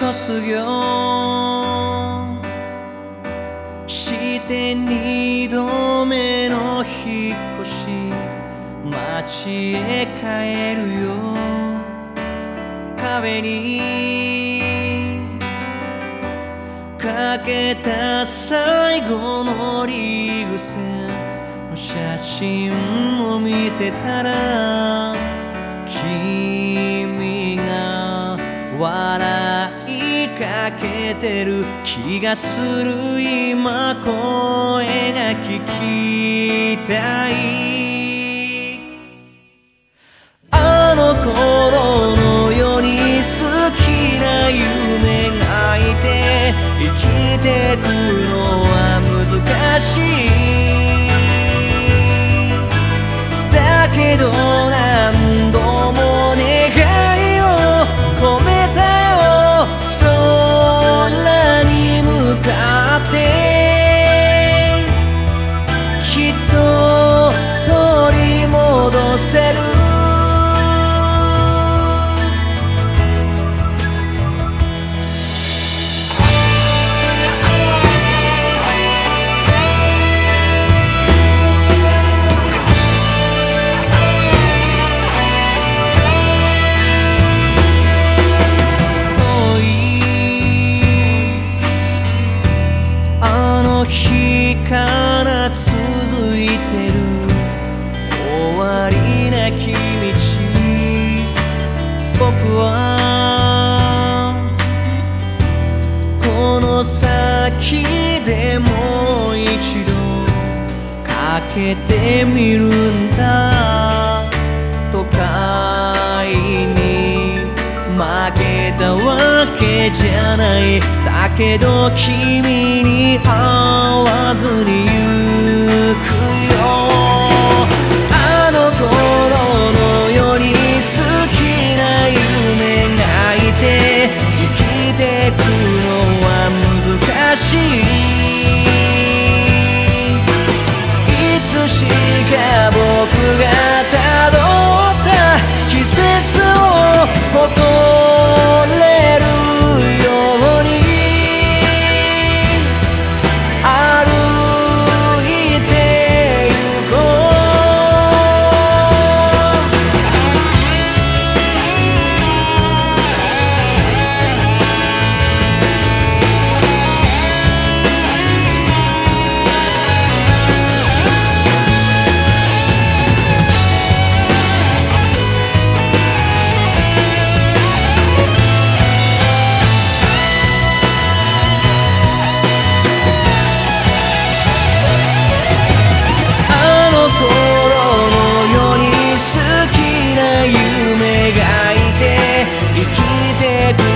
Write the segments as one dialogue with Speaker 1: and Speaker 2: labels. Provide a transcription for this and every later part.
Speaker 1: 卒業して二度目の引っ越し街へ帰るよ。壁にかけた最後のリーグ戦の写真を見てたら君けてる気がする今声が聞きたいあの頃のように好きな夢がいて生きてくのは難しい日から続いてる。終わりなき道。僕はこの先でもう一度かけてみるんだ。都会に負けたわけじゃない。だけど君に会わずに描いて生きてく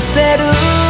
Speaker 1: せる